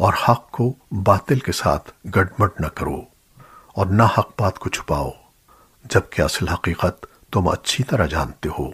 और हक को बातिल के साथ गड़मड़ न करो और ना हक बात को छुपाओ, जबकि असल हकीकत तुम अच्छी तरह जानते हो।